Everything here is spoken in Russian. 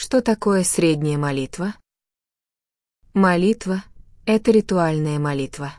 Что такое средняя молитва? Молитва — это ритуальная молитва.